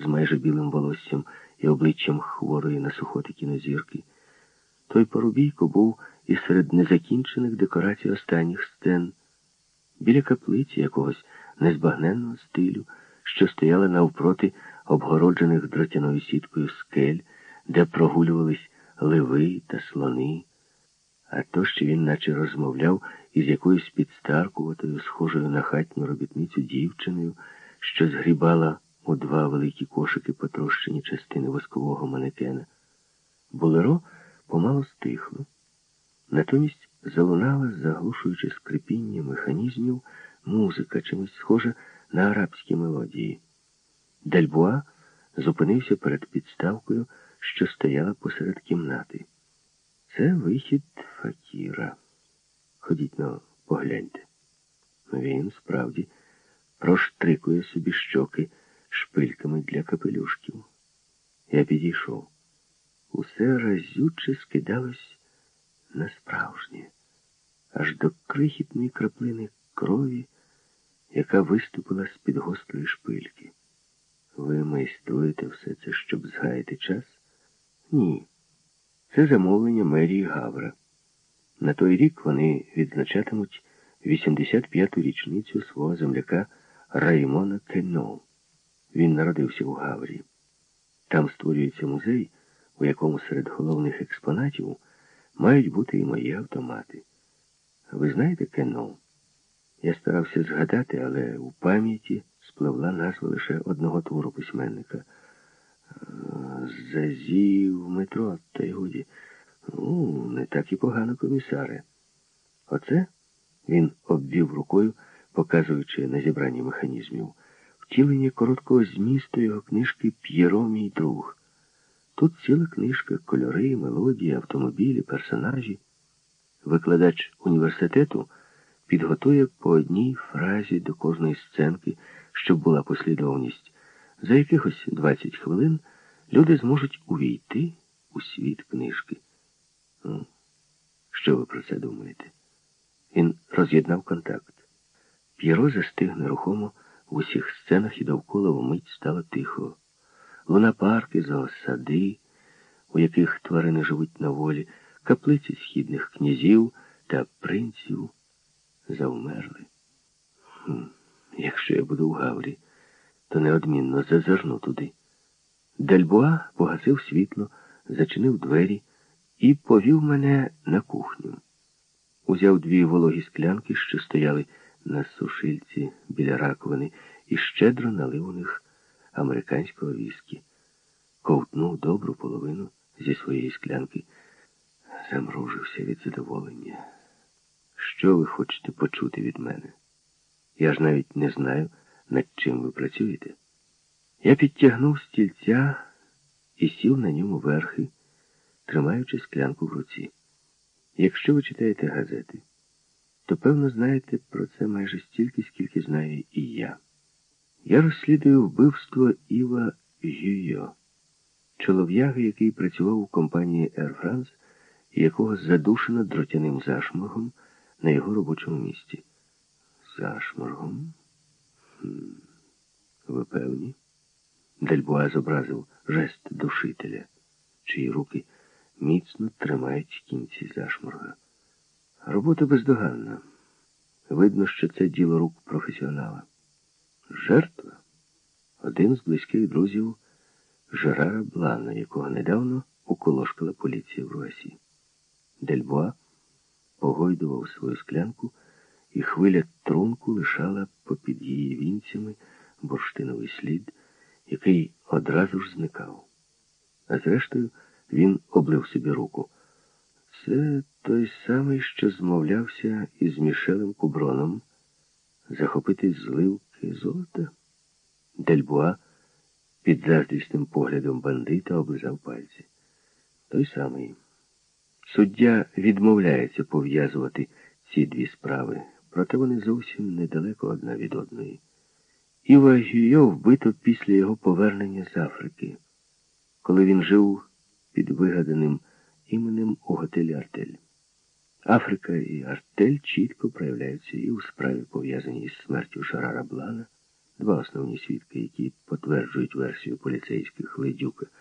з майже білим волоссям і обличчям хворої на сухоти кінозірки. Той Порубійко був і серед незакінчених декорацій останніх сцен, біля каплиці якогось незбагненного стилю, що стояла навпроти обгороджених дротяною сіткою скель, де прогулювались ливи та слони, а то, що він наче розмовляв із якоюсь підстаркуватою, схожою на хатню робітницю дівчиною, що згрібала у два великі кошики потрощені частини воскового манекена. Булеро помало стихло. Натомість залунала, заглушуючи скрипіння механізмів, музика, чимось схожа на арабські мелодії. Дальбуа зупинився перед підставкою, що стояла посеред кімнати. Це вихід факіра. Ходіть но, погляньте. Він справді проштрикує собі щоки шпильками для капелюшків. Я підійшов. Усе разюче скидалось на справжнє, аж до крихітної краплини крові, яка виступила з-під гострої шпильки. Ви майструєте все це, щоб згаяти час? Ні. Це замовлення мерії Гавра. На той рік вони відзначатимуть 85-ту річницю свого земляка Раймона Кенно. Він народився у Гаврі. Там створюється музей, у якому серед головних експонатів мають бути і мої автомати. Ви знаєте Кенно? Я старався згадати, але у пам'яті спливла назва лише одного твору письменника. Зазів метро, та й годі. Ну, не так і погано, комісаре. Оце він обвів рукою, показуючи на зібранні механізмів, втілення короткого змісту його книжки П'єро мій друг. Тут ціла книжка, кольори, мелодії, автомобілі, персонажі. Викладач університету підготує по одній фразі до кожної сценки, щоб була послідовність. За якихось 20 хвилин люди зможуть увійти у світ книжки. Ну, Що ви про це думаєте? Він роз'єднав контакт. П'єро застиг нерухомо в усіх сценах і довкола вмить стало тихо. Лунапарки, зоосади, у яких тварини живуть на волі, каплиці східних князів та принців завмерли. Хм, Якщо я буду в Гаврі, то неодмінно зазирну туди. Дельбуа погасив світло, зачинив двері і повів мене на кухню. Узяв дві вологі склянки, що стояли на сушильці біля раковини, і щедро налив у них американського віскі. Ковтнув добру половину зі своєї склянки, замружився від задоволення. Що ви хочете почути від мене? Я ж навіть не знаю, над чим ви працюєте. Я підтягнув стільця і сів на ньому верхи, тримаючи склянку в руці. Якщо ви читаєте газети, то певно знаєте про це майже стільки, скільки знаю і я. Я розслідую вбивство Іва Гюйо, чолов'яги, який працював у компанії Air France якого задушено дротяним зашморгом на його робочому місці. Зашморгом? Хм. Ви певні? Дельбуа зобразив жест душителя, чиї руки міцно тримають кінці зашморга. Робота бездоганна. Видно, що це діло рук професіонала. Жертва один з близьких друзів Жерара Блана, якого недавно уколошкала поліція в Руасі. Дельбуа погойдував свою склянку, і хвиля трунку лишала попід її вінцями бурштиновий слід, який одразу ж зникав. А зрештою, він облив собі руку. Це той самий, що змовлявся із Мішелем Куброном захопити зливки золота. Дельбуа під заздрісним поглядом бандита облизав пальці. Той самий. Суддя відмовляється пов'язувати ці дві справи, проте вони зовсім недалеко одна від одної. Іва Гюйо вбито після його повернення з Африки, коли він жив під вигаданим іменем у готелі Артель. Африка і Артель чітко проявляються і у справі, пов'язаній із смертю Шарара Блана, Два основні свідки, які потверджують версію поліцейських Ледюка –